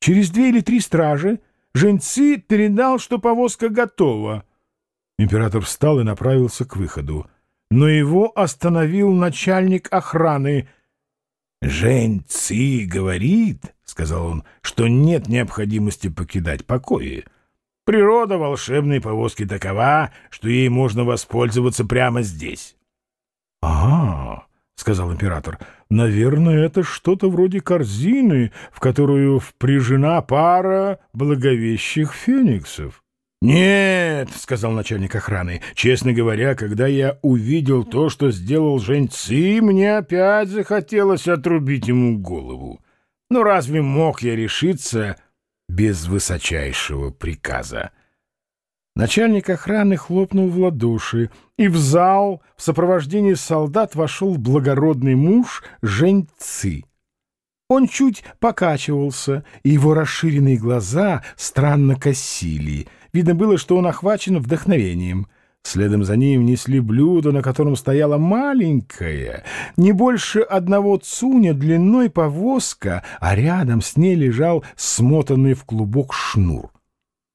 Через две или три стражи Женьци передал, что повозка готова. Император встал и направился к выходу. Но его остановил начальник охраны. «Жень Ци говорит, — сказал он, — что нет необходимости покидать покои. Природа волшебной повозки такова, что ей можно воспользоваться прямо здесь». «Ага», — сказал император, — «наверное, это что-то вроде корзины, в которую впряжена пара благовещих фениксов». «Нет», — сказал начальник охраны, — «честно говоря, когда я увидел то, что сделал Женьци, мне опять захотелось отрубить ему голову. Но разве мог я решиться без высочайшего приказа?» Начальник охраны хлопнул в ладоши, и в зал в сопровождении солдат вошел благородный муж Женьци. Он чуть покачивался, и его расширенные глаза странно косили — Видно было, что он охвачен вдохновением. Следом за ним несли блюдо, на котором стояла маленькая, не больше одного цуня длиной повозка, а рядом с ней лежал смотанный в клубок шнур.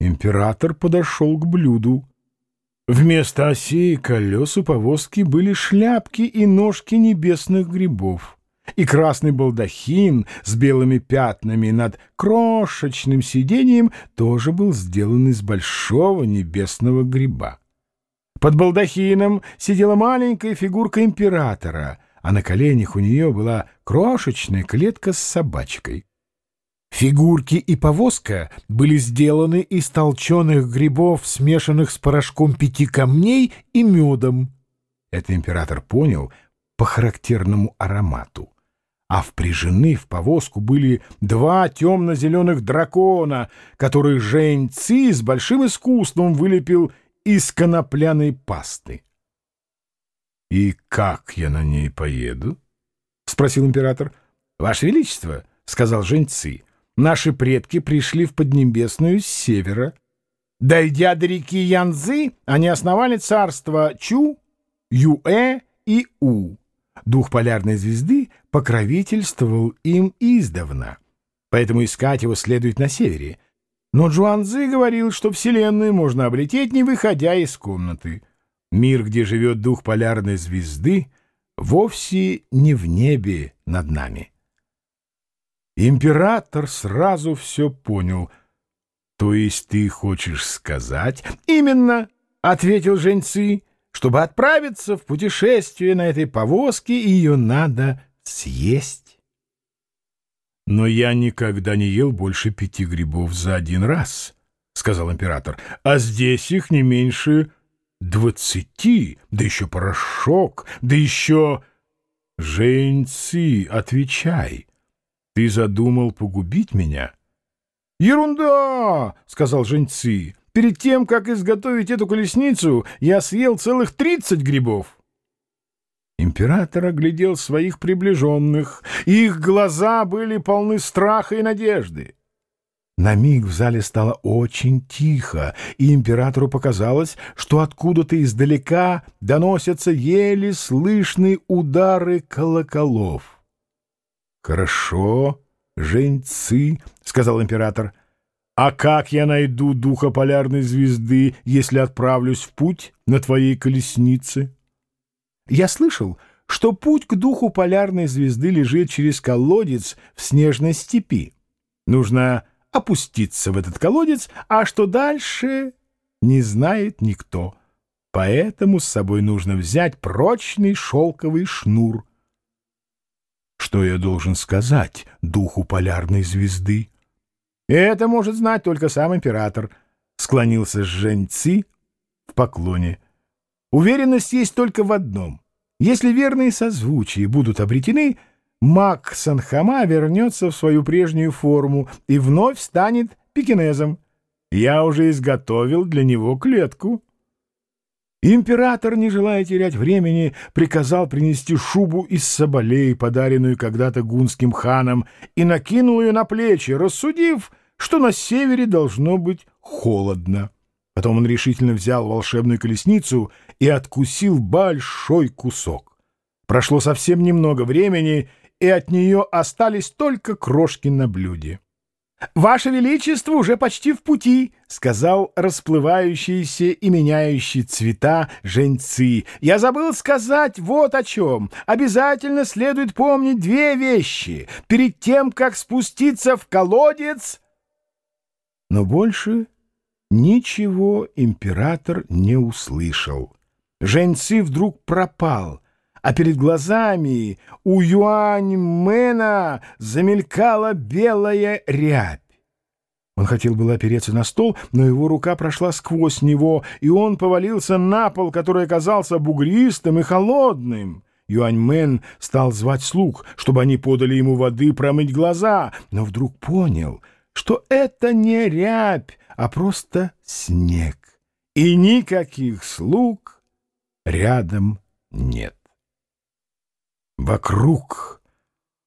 Император подошел к блюду. Вместо осей и колес у повозки были шляпки и ножки небесных грибов и красный балдахин с белыми пятнами над крошечным сиденьем тоже был сделан из большого небесного гриба. Под балдахином сидела маленькая фигурка императора, а на коленях у нее была крошечная клетка с собачкой. Фигурки и повозка были сделаны из толченых грибов, смешанных с порошком пяти камней и медом. Это император понял по характерному аромату а впряжены в повозку были два темно-зеленых дракона, которые Жень Ци с большим искусством вылепил из конопляной пасты. — И как я на ней поеду? — спросил император. — Ваше Величество, — сказал Жень Ци, — наши предки пришли в Поднебесную с севера. Дойдя до реки Янзы, они основали царство Чу, Юэ и У. Дух полярной звезды покровительствовал им издавна, поэтому искать его следует на севере. Но Джуанзы говорил, что Вселенную можно облететь, не выходя из комнаты. Мир, где живет дух полярной звезды, вовсе не в небе над нами. Император сразу все понял. То есть ты хочешь сказать? Именно, — ответил Женьцы. Чтобы отправиться в путешествие на этой повозке, ее надо съесть. «Но я никогда не ел больше пяти грибов за один раз», — сказал император, — «а здесь их не меньше двадцати, да еще порошок, да еще...» «Женьцы, отвечай, ты задумал погубить меня?» «Ерунда!» — сказал Женьцы. Перед тем, как изготовить эту колесницу, я съел целых тридцать грибов. Император оглядел своих приближенных, их глаза были полны страха и надежды. На миг в зале стало очень тихо, и императору показалось, что откуда-то издалека доносятся еле слышные удары колоколов. «Хорошо, женьцы», — сказал император, — а как я найду духа полярной звезды, если отправлюсь в путь на твоей колеснице? Я слышал, что путь к духу полярной звезды лежит через колодец в снежной степи. Нужно опуститься в этот колодец, а что дальше, не знает никто. Поэтому с собой нужно взять прочный шелковый шнур. Что я должен сказать духу полярной звезды? Это может знать только сам император, — склонился Женьци в поклоне. Уверенность есть только в одном. Если верные созвучия будут обретены, маг Санхама вернется в свою прежнюю форму и вновь станет пекинезом. Я уже изготовил для него клетку. Император, не желая терять времени, приказал принести шубу из соболей, подаренную когда-то гунским ханом, и накинул ее на плечи, рассудив, что на севере должно быть холодно. Потом он решительно взял волшебную колесницу и откусил большой кусок. Прошло совсем немного времени, и от нее остались только крошки на блюде. «Ваше Величество уже почти в пути», — сказал расплывающиеся и меняющие цвета женьцы. «Я забыл сказать вот о чем. Обязательно следует помнить две вещи. Перед тем, как спуститься в колодец...» Но больше ничего император не услышал. Женьцы вдруг пропал — а перед глазами у Юань-Мэна замелькала белая рябь. Он хотел было опереться на стол, но его рука прошла сквозь него, и он повалился на пол, который оказался бугристым и холодным. Юань-Мэн стал звать слуг, чтобы они подали ему воды промыть глаза, но вдруг понял, что это не рябь, а просто снег, и никаких слуг рядом нет. Вокруг,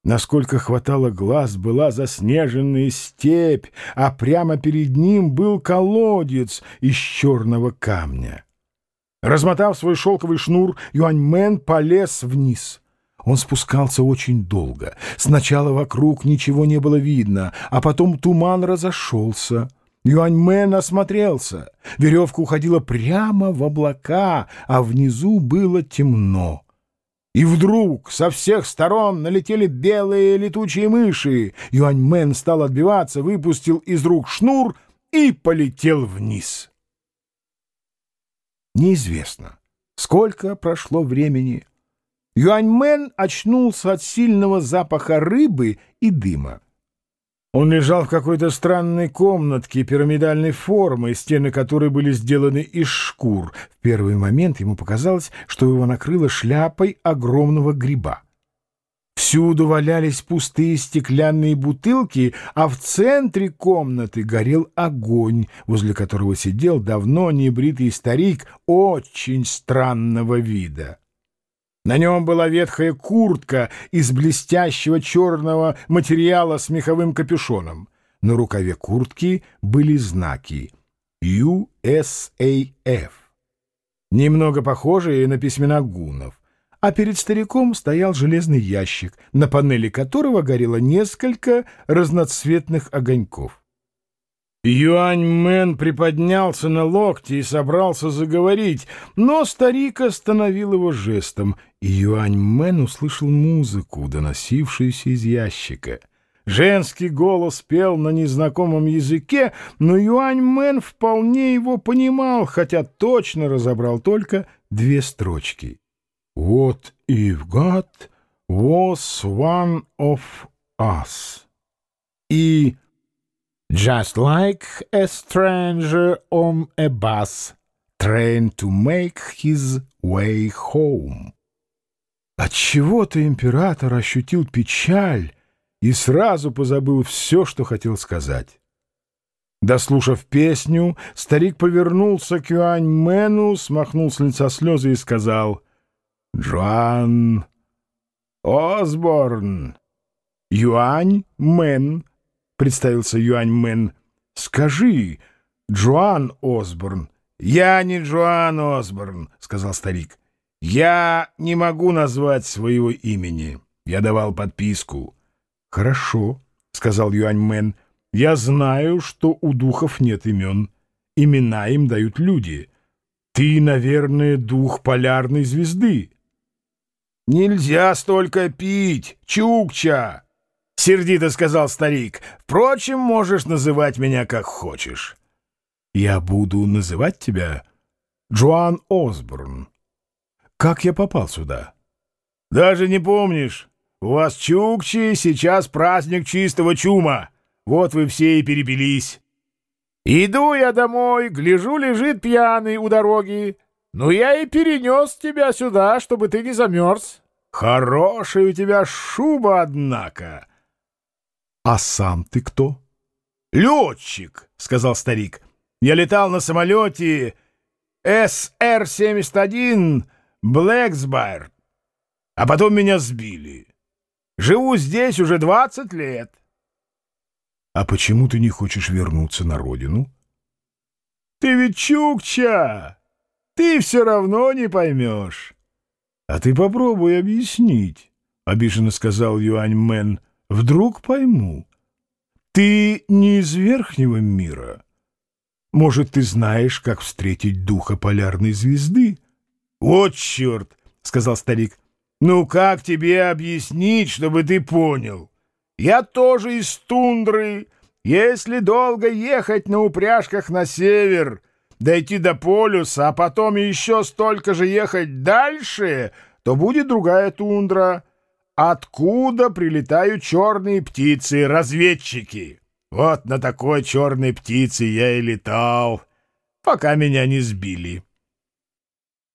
насколько хватало глаз, была заснеженная степь, а прямо перед ним был колодец из черного камня. Размотав свой шелковый шнур, Юаньмен полез вниз. Он спускался очень долго. Сначала вокруг ничего не было видно, а потом туман разошелся. Юаньмен осмотрелся. Веревка уходила прямо в облака, а внизу было темно. И вдруг со всех сторон налетели белые летучие мыши. Юаньмен стал отбиваться, выпустил из рук шнур и полетел вниз. Неизвестно, сколько прошло времени. Юаньмен очнулся от сильного запаха рыбы и дыма. Он лежал в какой-то странной комнатке пирамидальной формы, стены которой были сделаны из шкур. В первый момент ему показалось, что его накрыло шляпой огромного гриба. Всюду валялись пустые стеклянные бутылки, а в центре комнаты горел огонь, возле которого сидел давно небритый старик очень странного вида. На нем была ветхая куртка из блестящего черного материала с меховым капюшоном. На рукаве куртки были знаки USAF, немного похожие на письмена гуннов. А перед стариком стоял железный ящик, на панели которого горело несколько разноцветных огоньков. Юань-мен приподнялся на локти и собрался заговорить, но старик остановил его жестом, и Юань-мен услышал музыку, доносившуюся из ящика. Женский голос пел на незнакомом языке, но Юань-мен вполне его понимал, хотя точно разобрал только две строчки. «What if God was one of us?» и Just like a stranger on a bus, trained to make his way home. Отчего-то император ощутил печаль и сразу позабыл все, что хотел сказать. Дослушав песню, старик повернулся к Юань-Мэну, смахнул с лица слезы и сказал «Джоан Осборн, Юань-Мэн» представился Юань Мэн. «Скажи, Джоан Осборн». «Я не Джоан Осборн», — сказал старик. «Я не могу назвать своего имени. Я давал подписку». «Хорошо», — сказал Юань Мэн. «Я знаю, что у духов нет имен. Имена им дают люди. Ты, наверное, дух полярной звезды». «Нельзя столько пить, Чукча!» — сердито сказал старик. «Впрочем, можешь называть меня как хочешь». «Я буду называть тебя Джоан Осборн. Как я попал сюда?» «Даже не помнишь? У вас чукчи, сейчас праздник чистого чума. Вот вы все и перепились. Иду я домой, гляжу, лежит пьяный у дороги. Ну, я и перенес тебя сюда, чтобы ты не замерз. Хорошая у тебя шуба, однако». «А сам ты кто?» «Летчик», — сказал старик. «Я летал на самолете SR-71 Blackbird, а потом меня сбили. Живу здесь уже двадцать лет». «А почему ты не хочешь вернуться на родину?» «Ты ведь чукча! Ты все равно не поймешь». «А ты попробуй объяснить», — обиженно сказал Юань Мэн. Вдруг пойму. Ты не из верхнего мира? Может, ты знаешь, как встретить духа полярной звезды? — Вот черт! — сказал старик. — Ну как тебе объяснить, чтобы ты понял? Я тоже из тундры. Если долго ехать на упряжках на север, дойти до полюса, а потом еще столько же ехать дальше, то будет другая тундра. Откуда прилетают черные птицы, разведчики? Вот на такой черной птице я и летал, пока меня не сбили.